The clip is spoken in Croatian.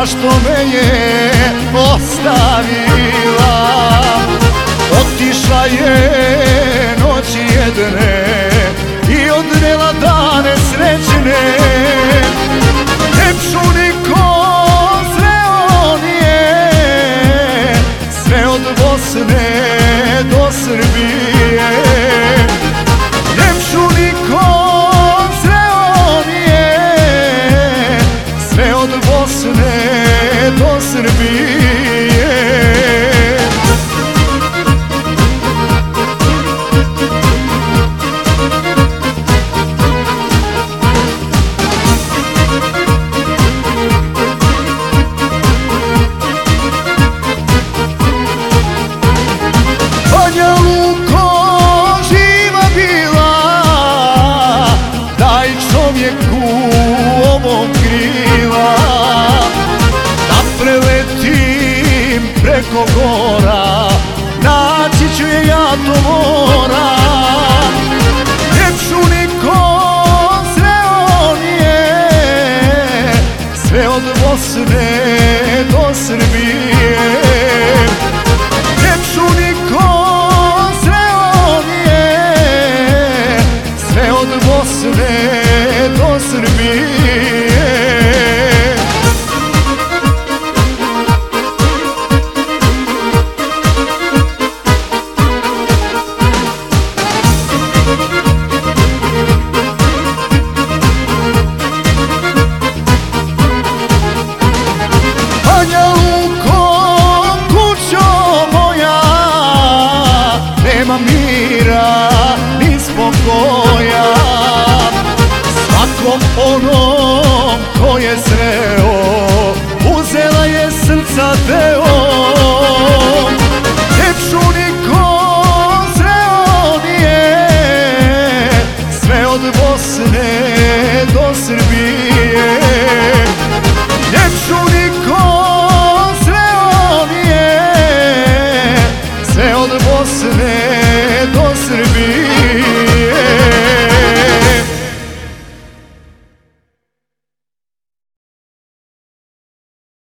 zašto me je ostavila? Otišla je ću je ja to moram. Neću niko sreo nije Sve od Bosne do Srbije hteo Uzela je srca deo. Teču niko zreo nije Sve od Bosne do Srbije. Teču niko zreo nije Sve od Bosne do Srbije.